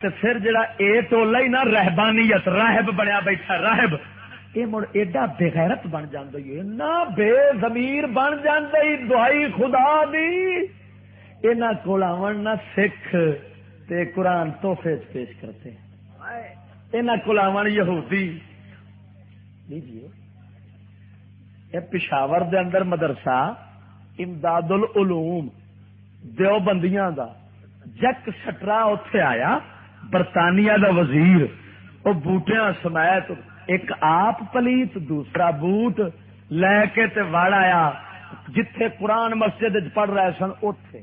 تو پھر جڑا اے ٹولا ہی نا، رہبانیت، راہب بنیا بیٹھا، راہب یہ مڑ ایڈا بےغیرت بن جی نہ بے زمیر بن جی دہائی خدا دی۔ یہاں کول آن نہ سکھ تے قرآن توحفے پیش کرتے یہاں کول آن یہودی۔ لیجیے یہ پشاور دے اندر مدرسہ امداد العلوم دیوبندیاں دا، جک سٹرا اتے آیا برطانیہ دا وزیر وہ بوٹیا سمیت ایک آپ پلیت، دوسرا بوٹ لے کے تے وڑ آیا، جتھے قرآن مسجد پڑھ رہے سن اتے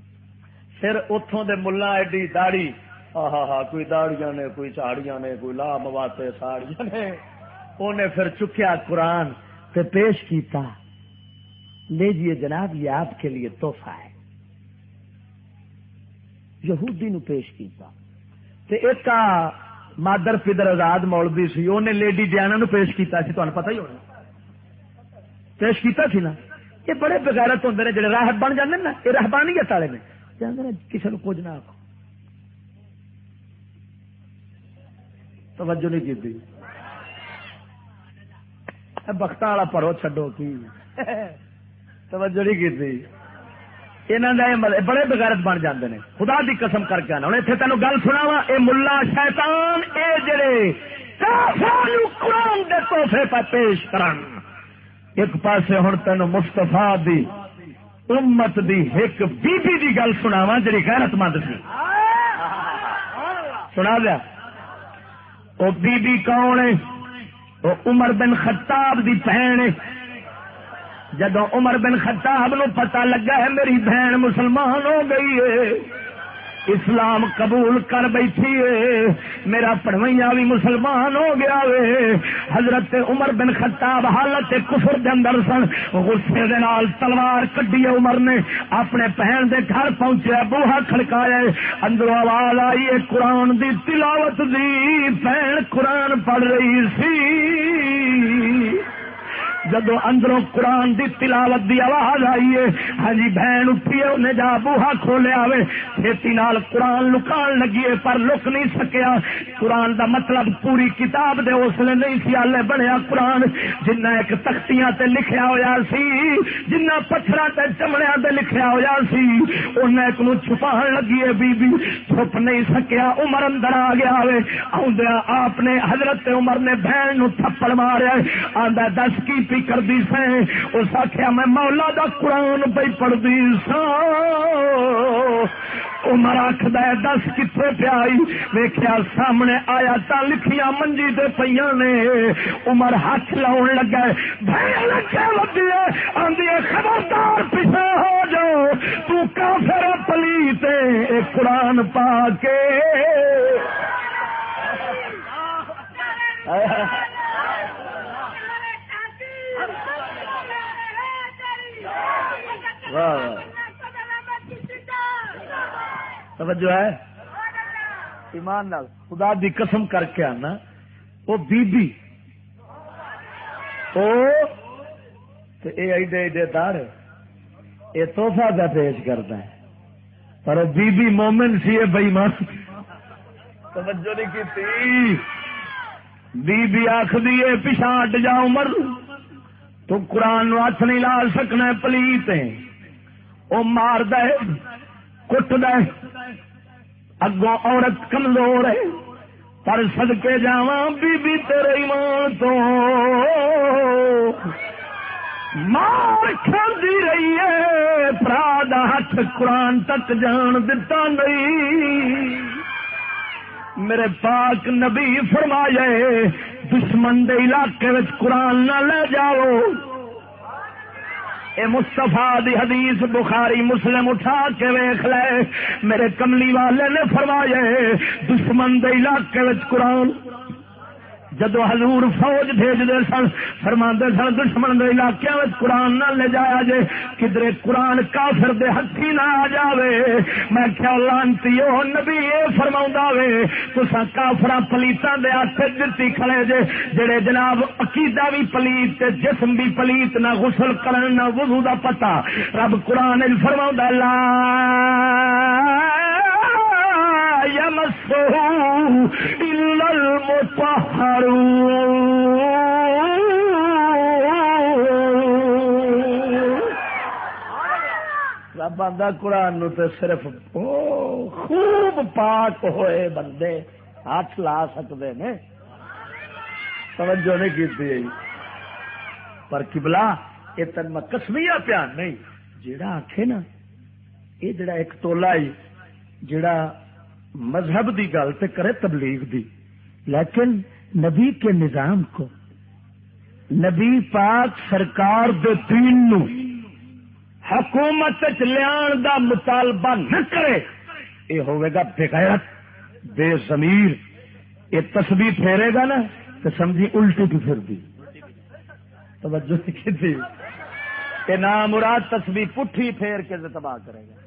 پھر اتوں دے ملا ایڈی داڑی ہاں ہاں کوئی داڑیاں نے، کوئی چاڑیاں نے، کوئی لا مواتے ساڑیاں نے۔ انہیں پھر چکیا قرآن تے پیش کیتا۔ لیجیے جناب، یہ آپ کے لیے تحفہ ہے۔ یہودی نو پیش کیتا۔ تے ایک مادر پدر آزاد مولوی سی انہیں لیڈی ڈیانا نو پیش کیتا سی تمہیں پتہ ہی ہونا۔ پیش کیتا سی نا۔ یہ بڑے بغیرت ہوں نے جڑے راہب بن جاندے نا، یہ رہبانیت والے نے۔ جاندے کسی نے کچھ نہ آخو توجہ نہیں کی بخت والا پڑھو چڈو کی۔ توجہ نہیں کی بڑے بغیرت بن جاندے نے۔ خدا دی قسم کر کے آنا۔ ہوں اتنے تینوں گل سنا وا یہ ملا شیطان، اے جڑے قرآن دے توحفے پہ پیش کرن۔ ایک پاسے ہوں تین مستفا دی امت دی ایک بی بی دی گل سنا وا جی غیرت مند سی۔ سنا دیا۔ وہ بی بی کون ہے؟ وہ عمر بن خطاب دی بہن جدو عمر بن خطاب نو پتا لگا ہے میری بہن مسلمان ہو گئی ہے، اسلام قبول کر بیٹھی ہے، میرا پڑویا بھی مسلمان ہو گیا وے حضرت عمر بن خطاب حالت کفر دے اندر سن، غصے دے نال تلوار کڈی عمر نے، اپنے بہن دے گھر پہنچے، بوہا کھڑکایا اندر آواز آئی ہے، قرآن دی تلاوت دی، بہن قرآن پڑھ رہی سی۔ جدو اندروں قرآن دی تلاوت دی آواز آئی ہے ہاں جی بہن اٹھی ہے، انہیں جا بوہا کھولیا ہوئے کھیتی نال قرآن لکان لگی ہے، پر لک نہیں سکیا۔ قرآن دا مطلب پوری کتاب دے اسلے نہیں سی، آلے بنیا قرآن۔ جنہ ایک تختیاں تے لکھیا ہویا سی، جنہ پتھرا تے چمڑیا تے لکھیا ہویا سی، انہیں ایک نو چھپان لگی ہے بی بی چھپ نہیں سکیا، عمر اندر آ گیا ہوئے۔ آؤں آپ نے حضرت عمر نے بہن نو تھپڑ ماریا۔ آندا دس کی پی کردی سا اس آخیا میں مولا دا قرآن پہ پڑھتی سا عمر آخد دس کتنے پیائی ویخیا سامنے آیا تا لکھیا منجی دے پہ نے۔ عمر ہاتھ لاؤن لگا آدھی خبردار پیچھے ہو جاؤ تو کافر پلیت قرآن پا کے توجہ ہے؟ ایمان نال خدا دی قسم کر کے آنا وہ بی بی او اے ایڈے ایڈے دار یہ توحفہ کا پیش کرتا ہے۔ پر بی بی مومن سی ہے بئیمان توجہ نہیں کی تھی بی بی آخری پیچھا ہٹ جا عمر، تو قرآن ہاتھ نہیں لا سکنا پلیت وہ مار دے، کٹ دے۔ اگوں عورت کمزور ہے، پر سدکے جا بی بی تیرے ایمان تو۔ مار کھاندی رہی ہے، پرا ہاتھ قرآن تک جان دتا نہیں۔ میرے پاک نبی فرمائے دشمن دے علاقے قرآن نہ لے جاؤ۔ اے مستفا دی حدیث بخاری مسلم اٹھا کے ویخ لے۔ میرے کملی والے نے فرمایا، دشمن دے علاقے قرآن جدو حضور فوج بھیجتے سن فرما سن، دشمن کے علاقے میں قرآن نہ لے جایا جے کدھر قرآن کافر دے ہاتھی نہ آ جائے میں کیا لانتی ہو نبی یہ فرما وے تسا کافر پلیتوں دے ہاتھ دتی کھڑے جے، جڑے جناب عقیدہ بھی پلیت تے جسم بھی پلیت نہ غسل کرن نہ وضو دا پتا رب قرآن فرما لا یمسو إلا المطهرون. رب آدھا قرآن نو تے صرف خوب پاک ہوئے بندے ہاتھ لا سکتے نے توجہ نہیں کی پر کبلا یہ تن میں کسمیا پیان نہیں۔ جیڑا آخے نا، یہ جڑا ایک تولا ہی جڑا مذہب دی گل تے کرے تبلیغ دی۔ لیکن نبی کے نظام کو، نبی پاک سرکار دے دین نو حکومت لیان دا مطالبہ نہ کرے یہ ہوئے گا بغیرت بے ضمیر۔ یہ تسبیح پھیرے گا نا تو سمجھی الٹی کی پھر دی۔ توجہ کی تھی؟ کہ نام مراد تسبیح پٹھی پھیر کے تباہ کرے گا۔